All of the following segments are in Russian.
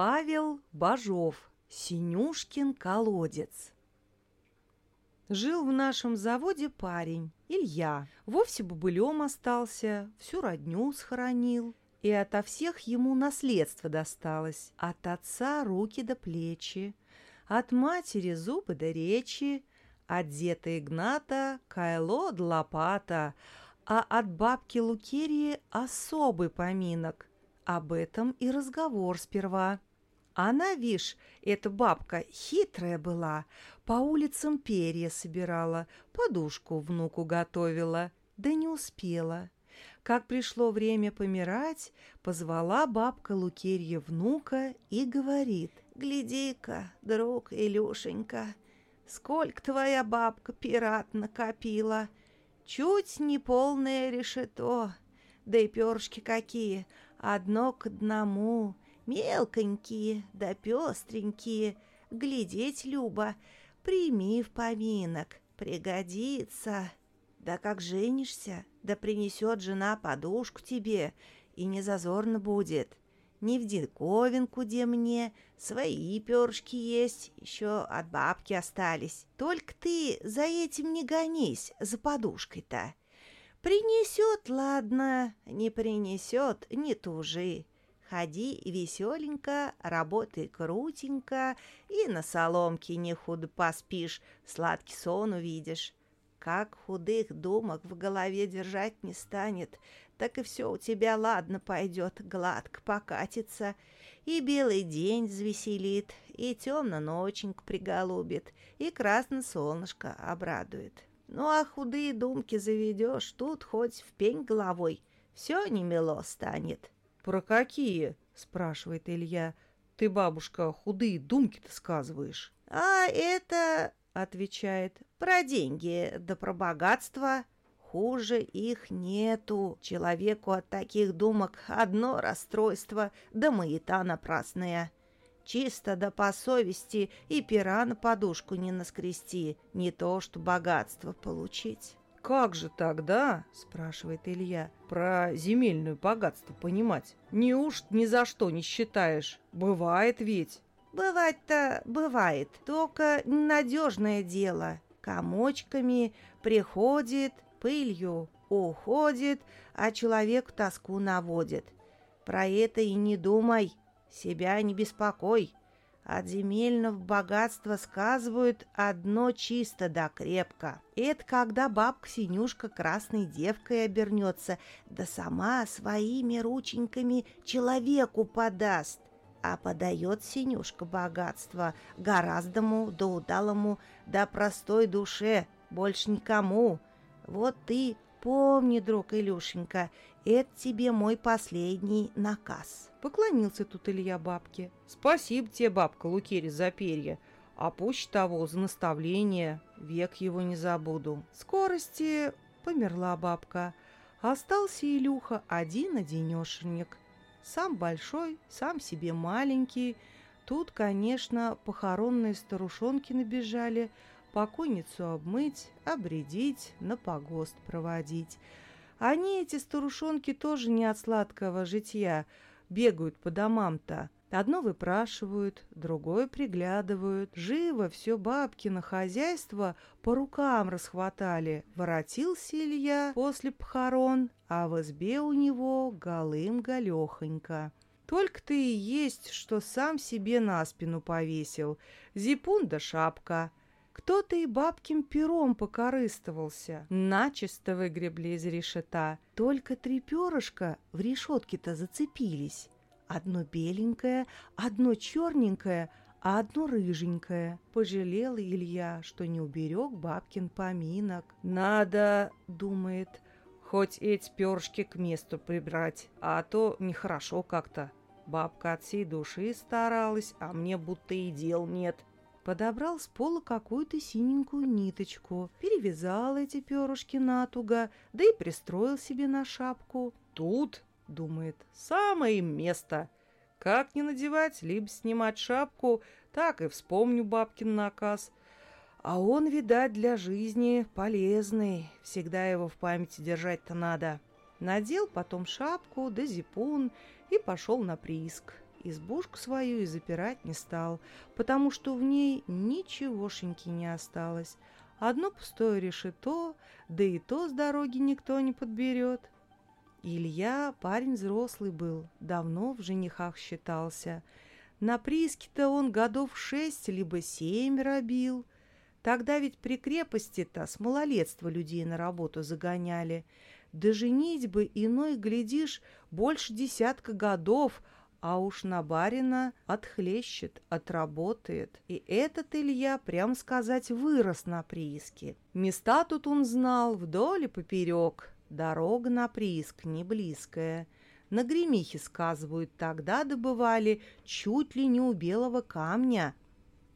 Павел Бажов. Синюшкин колодец. Жил в нашем заводе парень, Илья. Вовсе бобылем остался, всю родню схоронил. И ото всех ему наследство досталось. От отца руки до плечи, от матери зубы до речи, от деда Игната кайло да лопата, а от бабки Лукерии особый поминок. Об этом и разговор сперва. Она, вишь, эта бабка хитрая была, по улицам перья собирала, подушку внуку готовила, да не успела. Как пришло время помирать, позвала бабка Лукерья внука и говорит, «Гляди-ка, друг Илюшенька, сколько твоя бабка пират накопила, чуть не полное решето, да и перышки какие, одно к одному» мелконькие да пестренькие, глядеть, Люба, прими в поминок, пригодится. Да как женишься, да принесет жена подушку тебе, и не зазорно будет. Не в диковинку, где мне, свои перышки есть, еще от бабки остались. Только ты за этим не гонись, за подушкой-то. Принесет, ладно, не принесет, не тужи. Ходи веселенько, работай крутенько, и на соломке не худо поспишь, сладкий сон увидишь. Как худых думок в голове держать не станет, так и все у тебя ладно пойдет, гладко покатится, и белый день завеселит, и темно ноченьку приголубит, и красное солнышко обрадует. Ну а худые думки заведешь, тут хоть в пень головой, все немело станет». «Про какие?» — спрашивает Илья. «Ты, бабушка, худые думки-то сказываешь». «А это...» — отвечает. «Про деньги, да про богатство. Хуже их нету. Человеку от таких думок одно расстройство, да маята напрасная. Чисто да по совести и пера на подушку не наскрести, не то что богатство получить». «Как же тогда, — спрашивает Илья, — про земельное богатство понимать? Неужто ни за что не считаешь? Бывает ведь?» «Бывать-то бывает, только ненадежное дело. Комочками приходит, пылью уходит, а человек тоску наводит. Про это и не думай, себя не беспокой. От земельного богатства сказывают одно чисто да крепко. Это когда бабка Синюшка красной девкой обернется, да сама своими рученьками человеку подаст. А подает Синюшка богатство гораздому да удалому да простой душе, больше никому. Вот ты помни, друг Илюшенька, это тебе мой последний наказ. Поклонился тут Илья бабке. Спасибо тебе, бабка Лукери, за перья. А пуще того, за наставление, век его не забуду. Скорости померла бабка. Остался Илюха один-одинешенек. Сам большой, сам себе маленький. Тут, конечно, похоронные старушонки набежали, покойницу обмыть, обредить, на погост проводить. Они, эти старушонки, тоже не от сладкого житья, бегают по домам-то. Одно выпрашивают, другое приглядывают. Живо все бабкино хозяйство по рукам расхватали. Воротился Илья после похорон, а в избе у него голым-галехонько. Только ты и есть, что сам себе на спину повесил. Зипун да шапка. Кто-то и бабким пером покорыстывался. Начисто выгребли из решета. Только три перышка в решетке-то зацепились. Одно беленькое, одно черненькое, а одно рыженькое. Пожалел Илья, что не уберег бабкин поминок. «Надо, — думает, — хоть эти перышки к месту прибрать, а то нехорошо как-то. Бабка от всей души старалась, а мне будто и дел нет подобрал с пола какую-то синенькую ниточку, перевязал эти перышки натуго, да и пристроил себе на шапку. «Тут, — думает, — самое место. Как не надевать, либо снимать шапку, так и вспомню бабкин наказ. А он, видать, для жизни полезный, всегда его в памяти держать-то надо». Надел потом шапку да зипун и пошел на прииск. Избушку свою и запирать не стал, потому что в ней ничегошеньки не осталось. Одно пустое решето, да и то с дороги никто не подберет. Илья парень взрослый был, давно в женихах считался. На прииске-то он годов шесть либо семь робил. Тогда ведь при крепости-то с малолетства людей на работу загоняли. Да женить бы иной, глядишь, больше десятка годов, а уж на барина отхлещет, отработает. И этот Илья, прям сказать, вырос на прииске. Места тут он знал вдоль и поперек. Дорога на прииск не близкая. На гремихе, сказывают, тогда добывали чуть ли не у белого камня.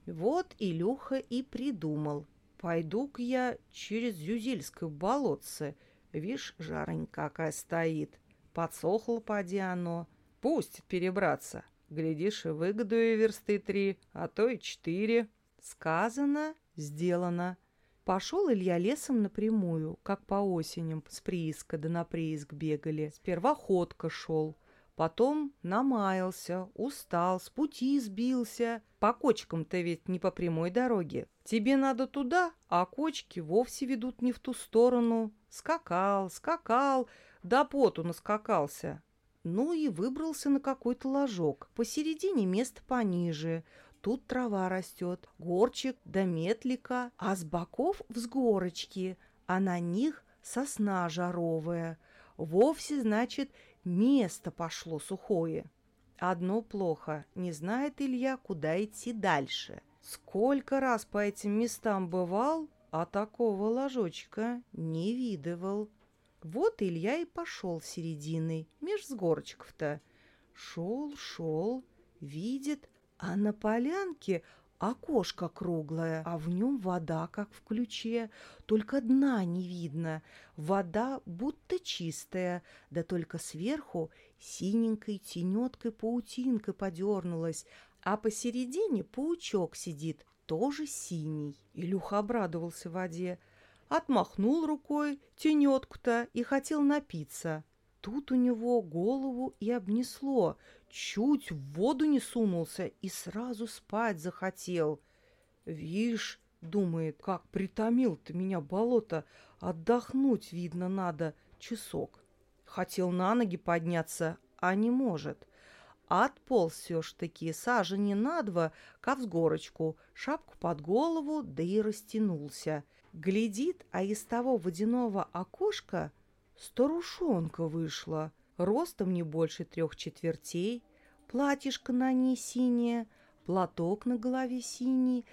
Вот Илюха и придумал. Пойду-ка я через Зюзельское болотце. Вишь, жаронька какая стоит. Подсохло поди оно. Пусть перебраться. Глядишь, и выгодую версты три, а то и четыре. Сказано, сделано. Пошел Илья лесом напрямую, как по осеням с прииска да на прииск бегали. Сперва ходка шел, потом намаялся, устал, с пути сбился. По кочкам-то ведь не по прямой дороге. Тебе надо туда, а кочки вовсе ведут не в ту сторону. Скакал, скакал, до поту наскакался. Ну и выбрался на какой-то ложок. Посередине место пониже. Тут трава растет, горчик да метлика, а с боков взгорочки, а на них сосна жаровая. Вовсе, значит, место пошло сухое. Одно плохо, не знает Илья, куда идти дальше. Сколько раз по этим местам бывал, а такого ложочка не видывал. Вот Илья и пошел серединой, меж сгорочков-то. Шел, шел, видит, а на полянке окошко круглое, а в нем вода, как в ключе, только дна не видно. Вода будто чистая, да только сверху синенькой тенеткой паутинкой подернулась, а посередине паучок сидит, тоже синий. Илюха обрадовался воде, отмахнул рукой тенетку-то и хотел напиться. Тут у него голову и обнесло, чуть в воду не сунулся и сразу спать захотел. Вишь, думает, как притомил ты меня болото, отдохнуть, видно, надо часок. Хотел на ноги подняться, а не может. Отполз все ж таки сажени на два, ко взгорочку, шапку под голову, да и растянулся. Глядит, а из того водяного окошка старушонка вышла — ростом не больше трех четвертей, платьишко на ней синее, платок на голове синий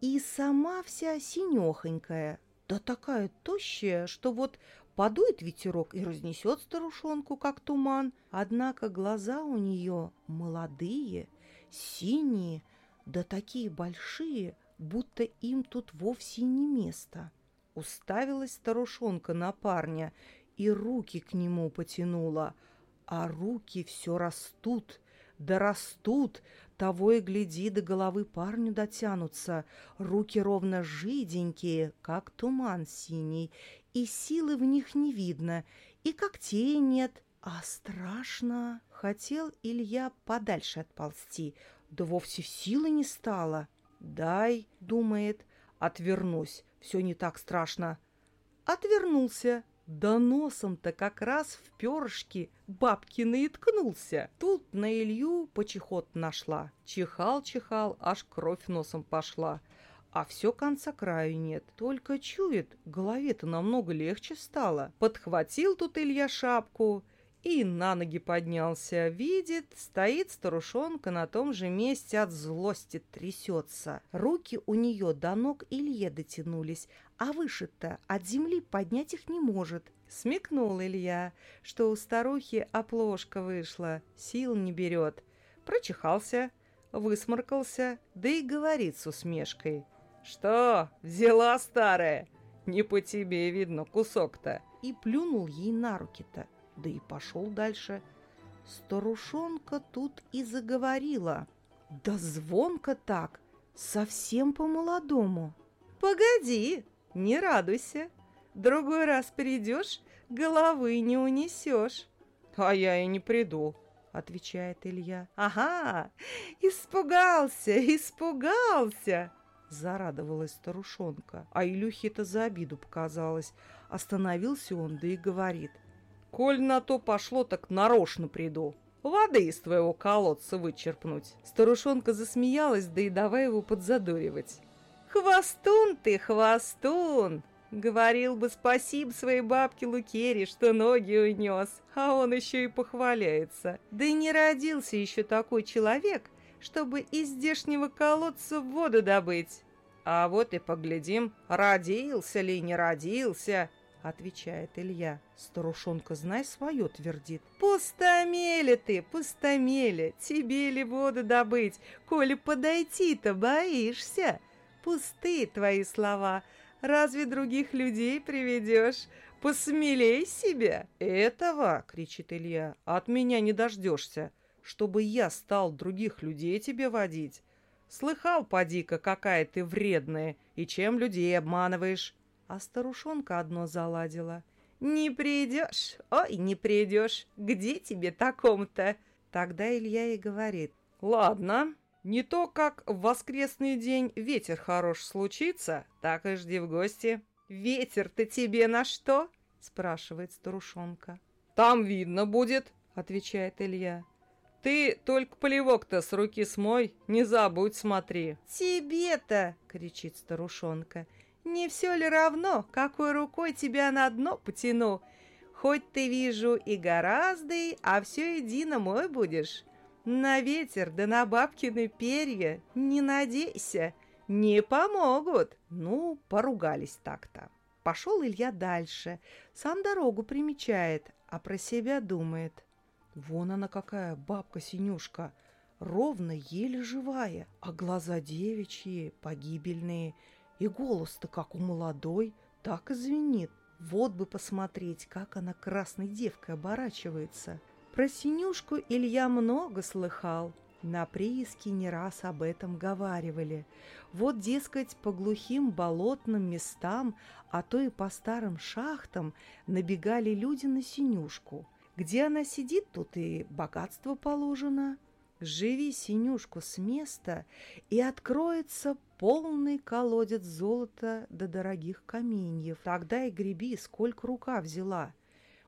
и сама вся синехонькая, да такая тощая, что вот подует ветерок и разнесет старушонку, как туман. Однако глаза у нее молодые, синие, да такие большие, будто им тут вовсе не место. Уставилась старушонка на парня и руки к нему потянула, а руки все растут, да растут, того и гляди, до головы парню дотянутся, руки ровно жиденькие, как туман синий, и силы в них не видно, и когтей нет, а страшно. Хотел Илья подальше отползти, да вовсе силы не стало. «Дай», — думает, — «отвернусь, все не так страшно». Отвернулся, да носом-то как раз в перышки бабкины и ткнулся. Тут на Илью почехот нашла. Чихал-чихал, аж кровь носом пошла. А все конца краю нет. Только чует, голове-то намного легче стало. Подхватил тут Илья шапку и на ноги поднялся. Видит, стоит старушонка на том же месте от злости трясется. Руки у нее до ног Илье дотянулись, а выше-то от земли поднять их не может. Смекнул Илья, что у старухи оплошка вышла, сил не берет. Прочихался, высморкался, да и говорит с усмешкой. «Что, взяла старая? Не по тебе, видно, кусок-то!» И плюнул ей на руки-то, да и пошел дальше. Старушонка тут и заговорила. Да звонко так, совсем по-молодому. «Погоди!» Не радуйся. Другой раз придешь, головы не унесешь. А я и не приду, отвечает Илья. Ага, испугался, испугался, зарадовалась старушонка. А Илюхе это за обиду показалось. Остановился он, да и говорит. Коль на то пошло, так нарочно приду. Воды из твоего колодца вычерпнуть. Старушонка засмеялась, да и давай его подзадоривать. «Хвостун ты, хвостун!» Говорил бы спасибо своей бабке Лукере, что ноги унес, а он еще и похваляется. Да и не родился еще такой человек, чтобы из здешнего колодца воду добыть. А вот и поглядим, родился ли, не родился, отвечает Илья. Старушонка, знай свое, твердит. Пустомели ты, пустомели, тебе ли воду добыть, коли подойти-то боишься? Пустые твои слова, разве других людей приведешь? Посмелей себя!» «Этого, — кричит Илья, — от меня не дождешься, чтобы я стал других людей тебе водить. Слыхал, поди-ка, какая ты вредная, и чем людей обманываешь?» А старушонка одно заладила. «Не придешь, ой, не придешь, где тебе таком-то?» Тогда Илья и говорит. «Ладно, не то, как в воскресный день ветер хорош случится, так и жди в гости. Ветер-то тебе на что? спрашивает старушонка. Там видно будет, отвечает Илья. Ты только полевок-то с руки смой, не забудь смотри. Тебе-то, кричит старушонка, не все ли равно, какой рукой тебя на дно потяну? Хоть ты, вижу, и гораздо, а все едино мой будешь. На ветер да на бабкины перья не надейся, не помогут. Ну, поругались так-то. Пошел Илья дальше, сам дорогу примечает, а про себя думает. Вон она какая бабка-синюшка, ровно еле живая, а глаза девичьи, погибельные, и голос-то как у молодой, так и звенит. Вот бы посмотреть, как она красной девкой оборачивается. Про синюшку Илья много слыхал. На прииске не раз об этом говаривали. Вот, дескать, по глухим болотным местам, а то и по старым шахтам набегали люди на синюшку. Где она сидит, тут и богатство положено. Живи синюшку с места, и откроется полный колодец золота до дорогих каменьев. Тогда и греби, сколько рука взяла.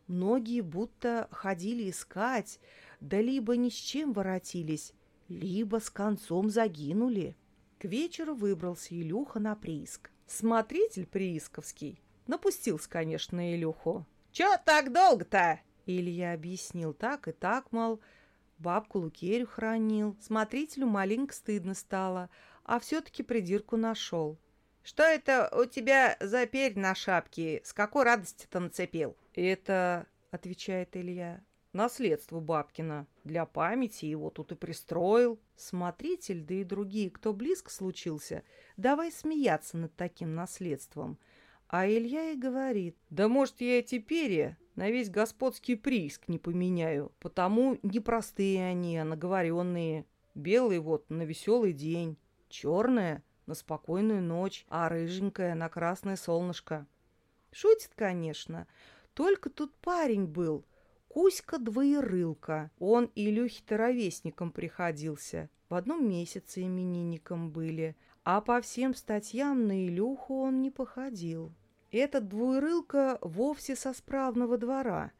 Многие будто ходили искать, да либо ни с чем воротились, либо с концом загинули. К вечеру выбрался Илюха на прииск. Смотритель приисковский напустился, конечно, на Илюху. «Чё так долго-то?» Илья объяснил так и так, мол, бабку Лукерю хранил. Смотрителю маленько стыдно стало, а все-таки придирку нашел. «Что это у тебя за перь на шапке? С какой радости ты нацепил?» «Это, — отвечает Илья, — наследство бабкина. Для памяти его тут и пристроил. Смотритель, да и другие, кто близко случился, давай смеяться над таким наследством. А Илья и говорит, да может я эти перья на весь господский прииск не поменяю, потому не простые они, а наговоренные. Белый вот на веселый день, черная на спокойную ночь, а рыженькая на красное солнышко. Шутит, конечно, только тут парень был, Кузька Двоерылка. Он Илюхе-то ровесником приходился. В одном месяце именинником были. А по всем статьям на Илюху он не походил. Этот Двоерылка вовсе со справного двора.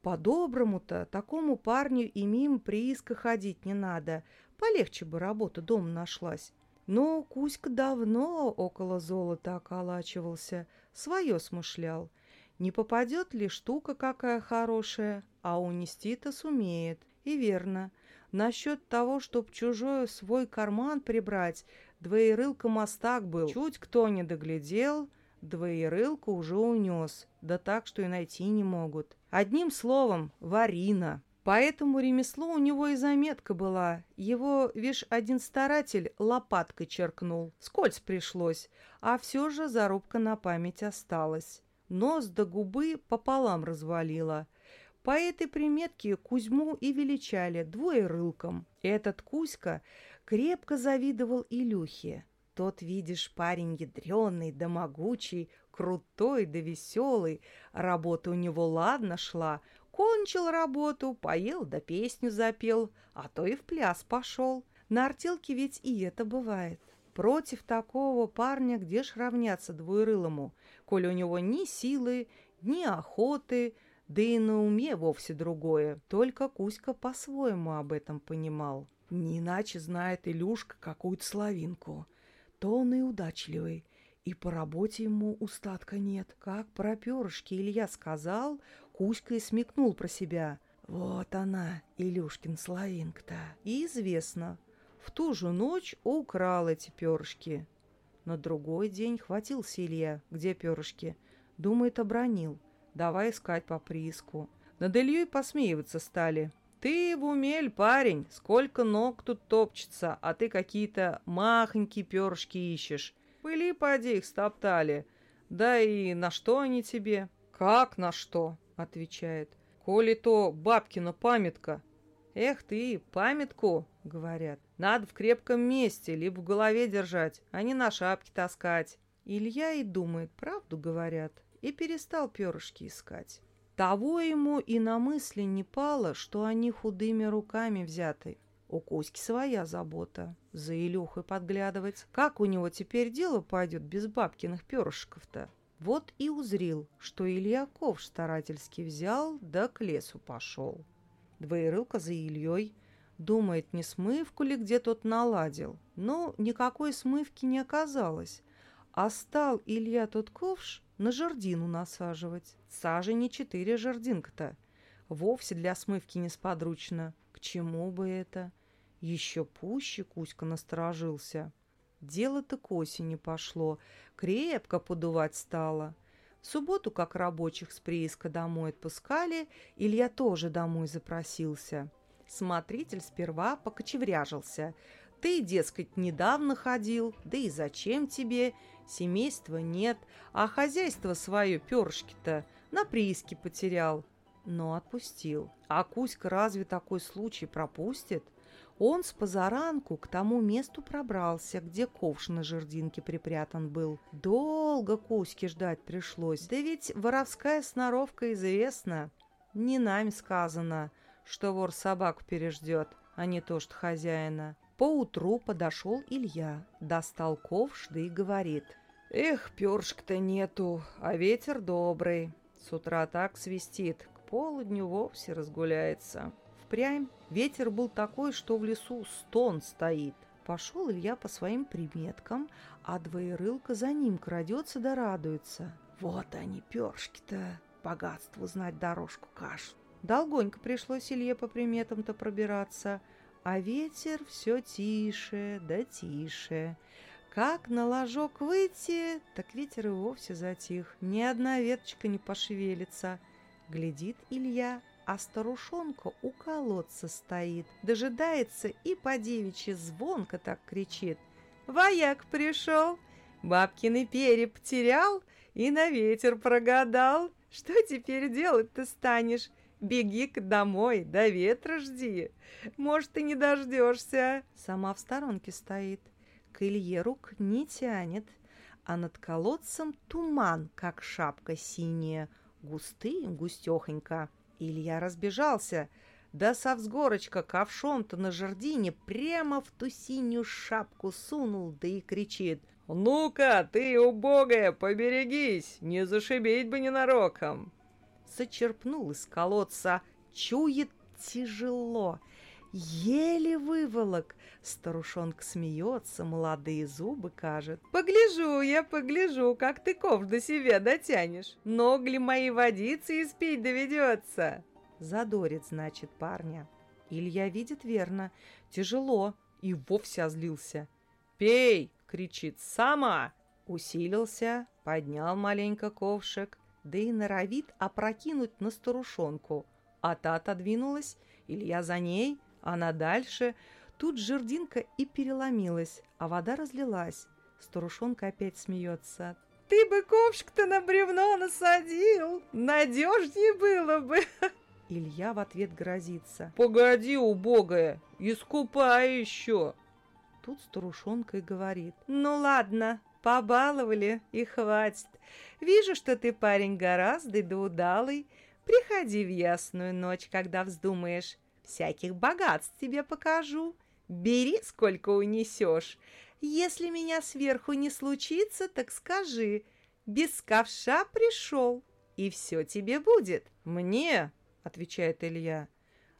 По-доброму-то такому парню и мимо прииска ходить не надо. Полегче бы работа дома нашлась. Но Кузька давно около золота околачивался, свое смышлял. Не попадет ли штука какая хорошая, а унести-то сумеет. И верно. Насчет того, чтоб чужой свой карман прибрать, двоерылка мастак был. Чуть кто не доглядел, двоерылка уже унес. Да так, что и найти не могут. Одним словом, варина. Поэтому ремесло у него и заметка была. Его, вишь, один старатель лопаткой черкнул. Скользь пришлось, а все же зарубка на память осталась нос до губы пополам развалила. По этой приметке Кузьму и величали двоерылком. Этот Кузька крепко завидовал Илюхе. Тот, видишь, парень ядреный да могучий, крутой да веселый. Работа у него ладно шла, Кончил работу, поел да песню запел, а то и в пляс пошел. На артелке ведь и это бывает. Против такого парня где ж равняться двуерылому, коль у него ни силы, ни охоты, да и на уме вовсе другое. Только Кузька по-своему об этом понимал. Не иначе знает Илюшка какую-то славинку. То он и удачливый, и по работе ему устатка нет. Как про перышки Илья сказал, Кузька и смекнул про себя. Вот она, Илюшкин славинка-то. И известно, в ту же ночь украл эти перышки. На другой день хватился Илья. Где перышки? Думает, обронил. Давай искать по приску. Над Ильей посмеиваться стали. «Ты в умель, парень! Сколько ног тут топчется, а ты какие-то махонькие перышки ищешь. Пыли, поди, их стоптали. Да и на что они тебе?» «Как на что?» — отвечает. «Коли то бабкина памятка». «Эх ты, памятку!» — говорят. «Надо в крепком месте, либо в голове держать, а не на шапке таскать». Илья и думает, правду говорят, и перестал перышки искать. Того ему и на мысли не пало, что они худыми руками взяты. У Кузьки своя забота. За Илюхой подглядывать. Как у него теперь дело пойдет без бабкиных перышков-то? Вот и узрил, что Илья ковш старательски взял, да к лесу пошел. Двоерылка за Ильей. Думает, не смывку ли где тот наладил. Но никакой смывки не оказалось. А стал Илья тот ковш на жердину насаживать. Сажи не четыре жердинка-то. Вовсе для смывки несподручно. К чему бы это? Еще пуще Кузька насторожился. Дело-то к осени пошло. Крепко подувать стало. В субботу, как рабочих с прииска домой отпускали, Илья тоже домой запросился. Смотритель сперва покочевряжился. Ты, дескать, недавно ходил, да и зачем тебе? Семейства нет, а хозяйство свое перышки-то на прииске потерял. Но отпустил. А Кузька разве такой случай пропустит? Он с позаранку к тому месту пробрался, где ковш на жердинке припрятан был. Долго Кузьке ждать пришлось. Да ведь воровская сноровка известна. Не нами сказано, что вор собаку переждет, а не то, что хозяина. Поутру подошел Илья, достал ковш, да и говорит. «Эх, першек-то нету, а ветер добрый. С утра так свистит, к полудню вовсе разгуляется». Впрямь ветер был такой, что в лесу стон стоит. Пошел Илья по своим приметкам, а двоерылка за ним крадется да радуется. Вот они, першки-то, богатству знать дорожку каш. Долгонько пришлось Илье по приметам-то пробираться — а ветер все тише да тише. Как на ложок выйти, так ветер и вовсе затих. Ни одна веточка не пошевелится. Глядит Илья, а старушонка у колодца стоит, дожидается и по девичьи звонко так кричит. «Вояк пришел, бабкины перья потерял и на ветер прогадал. Что теперь делать ты станешь? Беги-ка домой, до ветра жди. Может, ты не дождешься. Сама в сторонке стоит. К Илье рук не тянет, а над колодцем туман, как шапка синяя, густый, густехонько. Илья разбежался, да со взгорочка ковшом-то на жердине прямо в ту синюю шапку сунул, да и кричит. «Ну-ка, ты, убогая, поберегись, не зашибить бы ненароком!» Зачерпнул из колодца. Чует тяжело. Еле выволок. Старушонка смеется, молодые зубы кажет. Погляжу я, погляжу, как ты ковш до себя дотянешь. Ног ли мои водицы испить доведется? Задорит, значит, парня. Илья видит верно. Тяжело. И вовсе озлился. «Пей!» — кричит. «Сама!» Усилился, поднял маленько ковшик да и норовит опрокинуть на старушонку. А та отодвинулась, Илья за ней, она дальше. Тут жердинка и переломилась, а вода разлилась. Старушонка опять смеется. «Ты бы ковшик-то на бревно насадил! Надежнее было бы!» Илья в ответ грозится. «Погоди, убогая, искупай еще!» Тут старушонка и говорит. «Ну ладно, Побаловали и хватит. Вижу, что ты парень гораздо да удалый. Приходи в ясную ночь, когда вздумаешь. Всяких богатств тебе покажу. Бери, сколько унесешь. Если меня сверху не случится, так скажи. Без ковша пришел, и все тебе будет. Мне, отвечает Илья,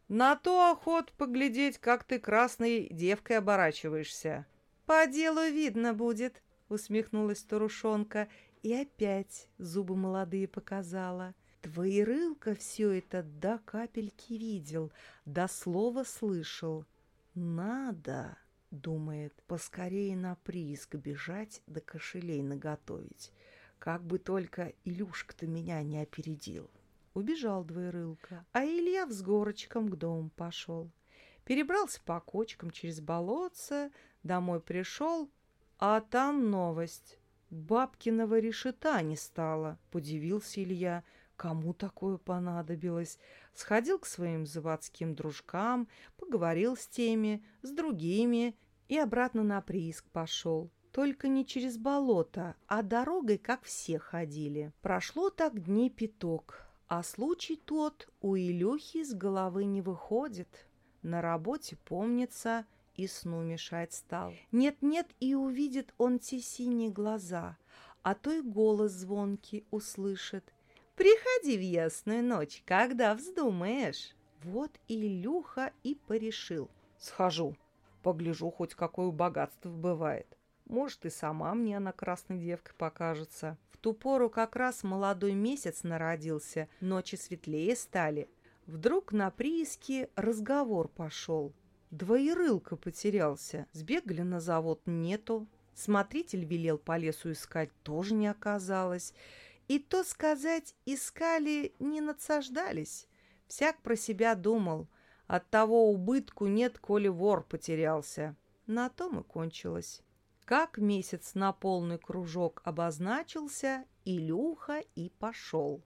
на то охот поглядеть, как ты красной девкой оборачиваешься. По делу видно будет, усмехнулась старушонка и опять зубы молодые показала. Двоерылка все это до капельки видел, до слова слышал. «Надо, — думает, — поскорее на прииск бежать да кошелей наготовить. Как бы только Илюшка-то меня не опередил». Убежал двоерылка, а Илья взгорочком к дому пошел. Перебрался по кочкам через болотце, домой пришел, а там новость. Бабкиного решета не стало, подивился Илья. Кому такое понадобилось? Сходил к своим заводским дружкам, поговорил с теми, с другими и обратно на прииск пошел. Только не через болото, а дорогой, как все ходили. Прошло так дней пяток, а случай тот у Илюхи с головы не выходит. На работе помнится и сну мешать стал. Нет-нет, и увидит он те синие глаза, а то и голос звонкий услышит. Приходи в ясную ночь, когда вздумаешь. Вот Илюха и порешил. Схожу, погляжу, хоть какое богатство бывает. Может, и сама мне она красной девкой покажется. В ту пору как раз молодой месяц народился, ночи светлее стали. Вдруг на прииске разговор пошел. Двоерылка потерялся. Сбегали на завод, нету. Смотритель велел по лесу искать, тоже не оказалось. И то сказать, искали, не надсаждались. Всяк про себя думал. От того убытку нет, коли вор потерялся. На том и кончилось. Как месяц на полный кружок обозначился, Илюха и пошел.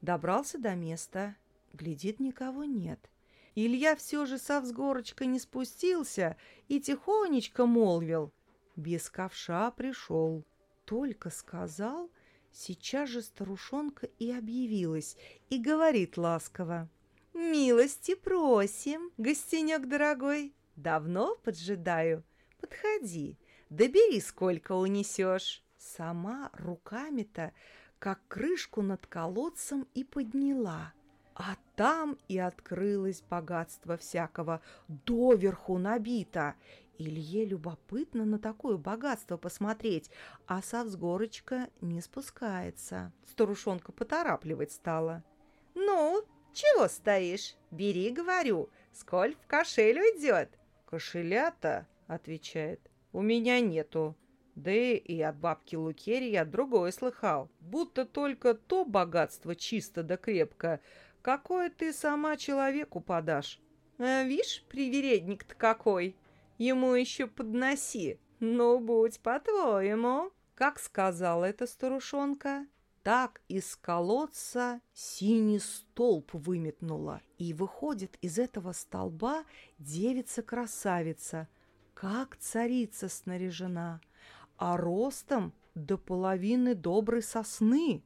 Добрался до места. Глядит, никого нет. Илья все же со взгорочка не спустился и тихонечко молвил. Без ковша пришел. Только сказал — Сейчас же старушонка и объявилась, и говорит ласково. «Милости просим, гостенек дорогой, давно поджидаю. Подходи, добери, сколько унесешь». Сама руками-то, как крышку над колодцем, и подняла. А там и открылось богатство всякого, доверху набито, Илье любопытно на такое богатство посмотреть, а со взгорочка не спускается. Старушонка поторапливать стала. «Ну, чего стоишь? Бери, говорю, сколь в кошель уйдет?» «Кошеля-то, — отвечает, — у меня нету. Да и от бабки Лукерии я другое слыхал. Будто только то богатство чисто да крепко, какое ты сама человеку подашь. А, вишь, привередник-то какой!» Ему еще подноси. Ну, будь по-твоему. Как сказала эта старушонка, так из колодца синий столб выметнула. И выходит из этого столба девица-красавица, как царица снаряжена, а ростом до половины доброй сосны.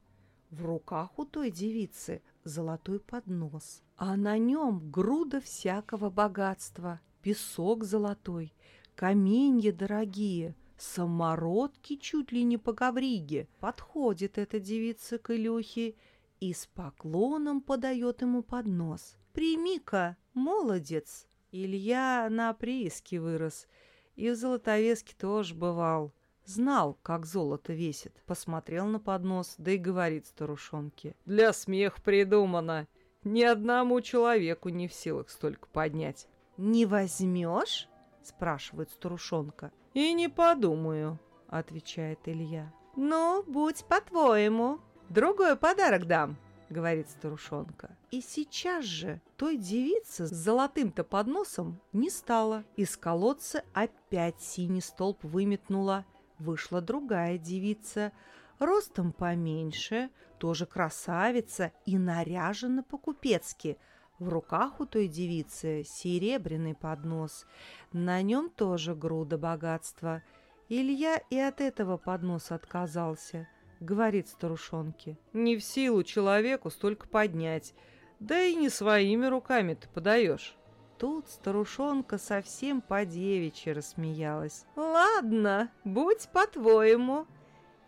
В руках у той девицы золотой поднос, а на нем груда всякого богатства песок золотой, каменья дорогие, самородки чуть ли не по ковриге. Подходит эта девица к Илюхе и с поклоном подает ему поднос. «Прими-ка, молодец!» Илья на прииске вырос, и в Золотовеске тоже бывал. Знал, как золото весит. Посмотрел на поднос, да и говорит старушонке. «Для смех придумано. Ни одному человеку не в силах столько поднять». «Не возьмешь?» – спрашивает старушонка. «И не подумаю», – отвечает Илья. «Ну, будь по-твоему. Другой подарок дам», — говорит старушонка. И сейчас же той девицы с золотым-то подносом не стало. Из колодца опять синий столб выметнула. Вышла другая девица, ростом поменьше, тоже красавица и наряжена по-купецки — в руках у той девицы серебряный поднос. На нем тоже груда богатства. Илья и от этого подноса отказался. говорит старушонке. Не в силу человеку столько поднять, да и не своими руками ты подаешь. Тут старушонка совсем по-девичьи рассмеялась. «Ладно, будь по-твоему.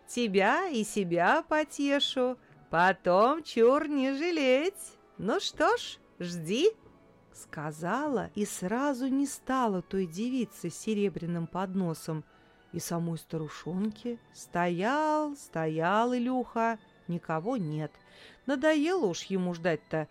Тебя и себя потешу, потом чур не жалеть. Ну что ж, жди!» Сказала и сразу не стала той девицы с серебряным подносом. И самой старушонке стоял, стоял Илюха, никого нет. Надоело уж ему ждать-то,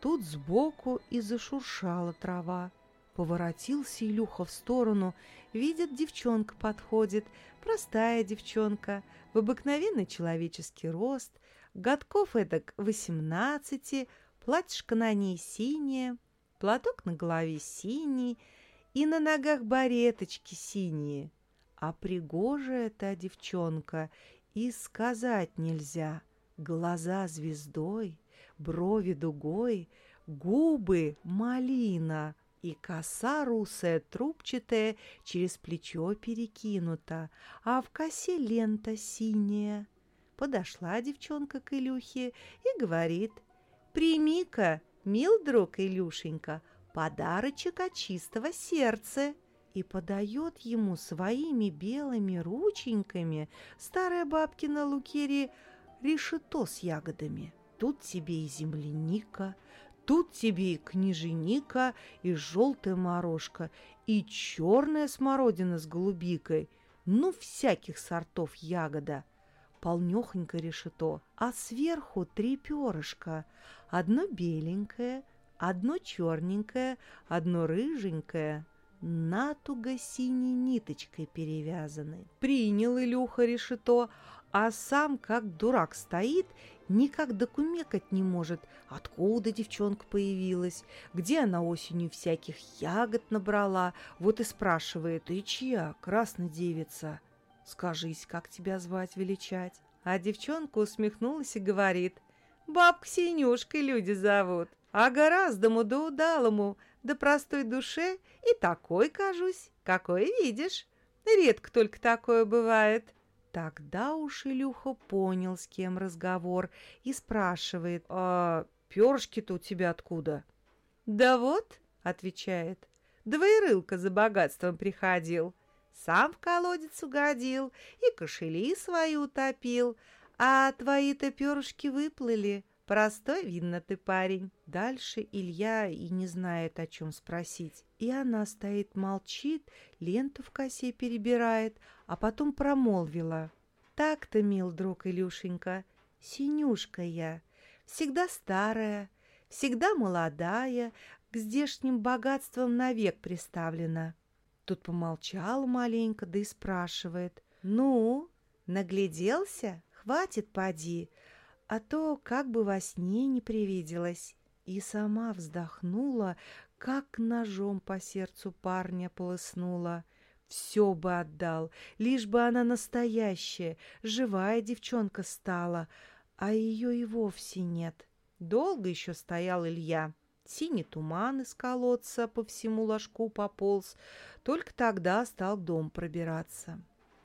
Тут сбоку и зашуршала трава. Поворотился Илюха в сторону, видит, девчонка подходит, простая девчонка, в обыкновенный человеческий рост, годков эдак восемнадцати, платьишко на ней синее, платок на голове синий. И на ногах бареточки синие. А пригожая та девчонка. И сказать нельзя, глаза звездой, брови дугой, губы малина и коса русая трубчатая через плечо перекинута, а в косе лента синяя. Подошла девчонка к Илюхе и говорит, «Прими-ка, мил друг Илюшенька, подарочек от чистого сердца» и подает ему своими белыми рученьками старая бабкина Лукерия решето с ягодами. Тут тебе и земляника, тут тебе и княженика, и желтая морожка, и черная смородина с голубикой, ну, всяких сортов ягода. Полнехонько решето, а сверху три перышка. Одно беленькое, одно черненькое, одно рыженькое, натуго синей ниточкой перевязаны. Принял Илюха решето, а сам как дурак стоит никак докумекать не может, откуда девчонка появилась, где она осенью всяких ягод набрала. Вот и спрашивает, и чья, красная девица? Скажись, как тебя звать, величать? А девчонка усмехнулась и говорит, бабка Синюшкой люди зовут, а гораздо да удалому, да простой душе и такой кажусь, какой видишь. Редко только такое бывает. Тогда уж Илюха понял, с кем разговор, и спрашивает, «А перышки-то у тебя откуда?» «Да вот», — отвечает, «двоерылка за богатством приходил, сам в колодец угодил и кошели свои утопил, а твои-то перышки выплыли, Простой, видно, ты парень. Дальше Илья и не знает, о чем спросить. И она стоит, молчит, ленту в косе перебирает, а потом промолвила. Так-то, мил друг Илюшенька, синюшка я, всегда старая, всегда молодая, к здешним богатствам навек приставлена. Тут помолчал маленько, да и спрашивает. «Ну, нагляделся? Хватит, поди, а то как бы во сне не привиделось. И сама вздохнула, как ножом по сердцу парня полыснула. Все бы отдал, лишь бы она настоящая, живая девчонка стала, а ее и вовсе нет. Долго еще стоял Илья. Синий туман из колодца по всему ложку пополз, только тогда стал дом пробираться.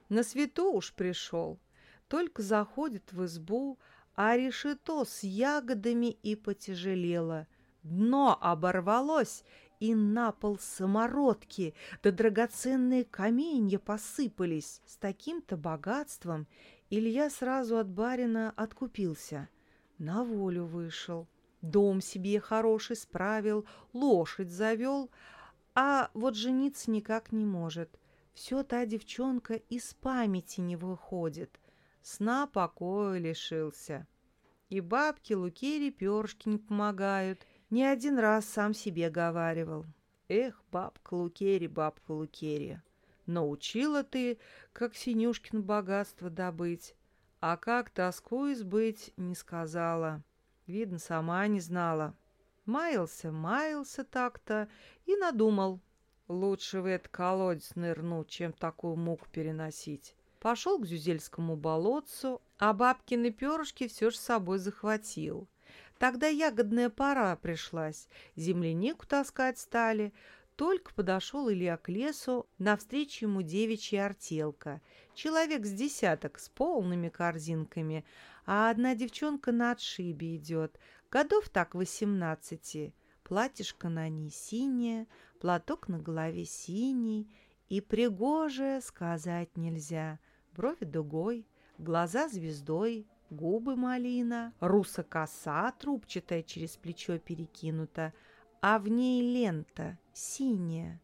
На свету уж пришел, только заходит в избу, а решето с ягодами и потяжелело. Дно оборвалось, и на пол самородки, да драгоценные каменья посыпались. С таким-то богатством Илья сразу от барина откупился. На волю вышел, дом себе хороший справил, лошадь завел, а вот жениться никак не может. Все та девчонка из памяти не выходит сна покоя лишился. И бабки Лукери перышки не помогают. Не один раз сам себе говаривал. Эх, бабка Лукери, бабка Лукери, научила ты, как Синюшкин богатство добыть, а как тоску избыть, не сказала. Видно, сама не знала. Маялся, маялся так-то и надумал. Лучше в этот колодец нырнуть, чем такую муку переносить. Пошел к Зюзельскому болотцу, а бабкины перышки все же с собой захватил. Тогда ягодная пора пришлась, землянику таскать стали. Только подошел Илья к лесу, навстречу ему девичья артелка. Человек с десяток, с полными корзинками, а одна девчонка на отшибе идет. Годов так восемнадцати. Платьишко на ней синее, платок на голове синий, и пригожее сказать нельзя. Брови дугой, глаза звездой, губы малина, руса коса трубчатая через плечо перекинута, а в ней лента синяя.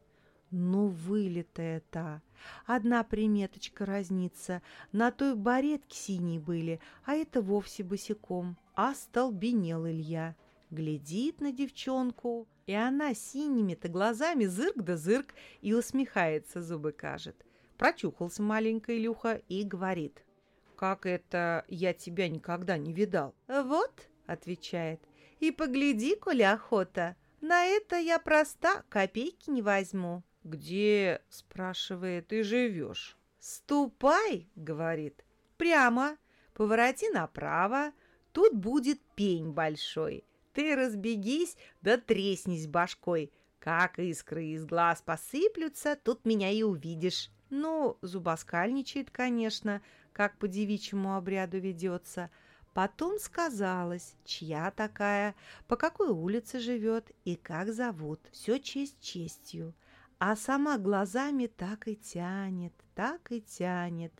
Ну, вылитая та. Одна приметочка разнится. На той баретке синие были, а это вовсе босиком. Остолбенел Илья. Глядит на девчонку, и она синими-то глазами зырк да зырк и усмехается, зубы кажет. Прочухался маленько Илюха и говорит. «Как это я тебя никогда не видал?» «Вот», — отвечает, — «и погляди, коли охота, на это я проста, копейки не возьму». «Где, — спрашивает, — ты живешь?» «Ступай, — говорит, — прямо, повороти направо, тут будет пень большой, ты разбегись, да треснись башкой. Как искры из глаз посыплются, тут меня и увидишь. Ну, зубоскальничает, конечно, как по девичьему обряду ведется. Потом сказалось, чья такая, по какой улице живет и как зовут. Все честь честью. А сама глазами так и тянет, так и тянет.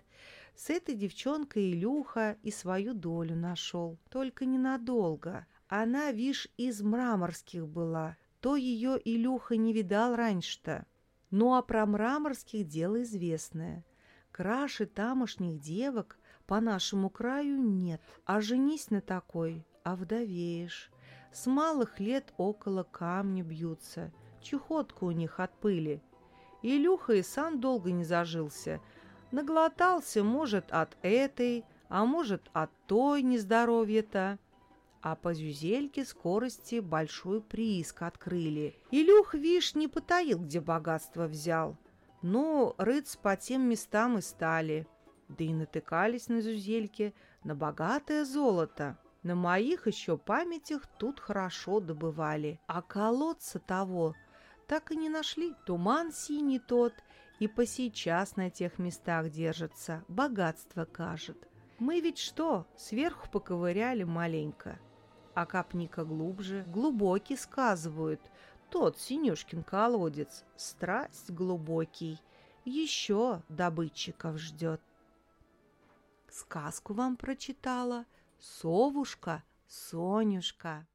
С этой девчонкой Илюха и свою долю нашел, только ненадолго. Она, вишь, из мраморских была, то ее Илюха не видал раньше-то. Ну а про мраморских дело известное. Краши тамошних девок по нашему краю нет, а женись на такой, а вдовеешь. С малых лет около камня бьются, чехотка у них от пыли. Илюха и сам долго не зажился, наглотался, может, от этой, а может, от той нездоровья-то а по Зюзельке скорости большой прииск открыли. Илюх, вишь, не потаил, где богатство взял. Но рыться по тем местам и стали. Да и натыкались на Зюзельке на богатое золото. На моих еще памятях тут хорошо добывали. А колодца того так и не нашли. Туман синий тот и по сейчас на тех местах держится. Богатство кажет. Мы ведь что, сверху поковыряли маленько а копни-ка глубже, глубокий сказывают. Тот Синюшкин колодец, страсть глубокий, еще добытчиков ждет. Сказку вам прочитала совушка Сонюшка.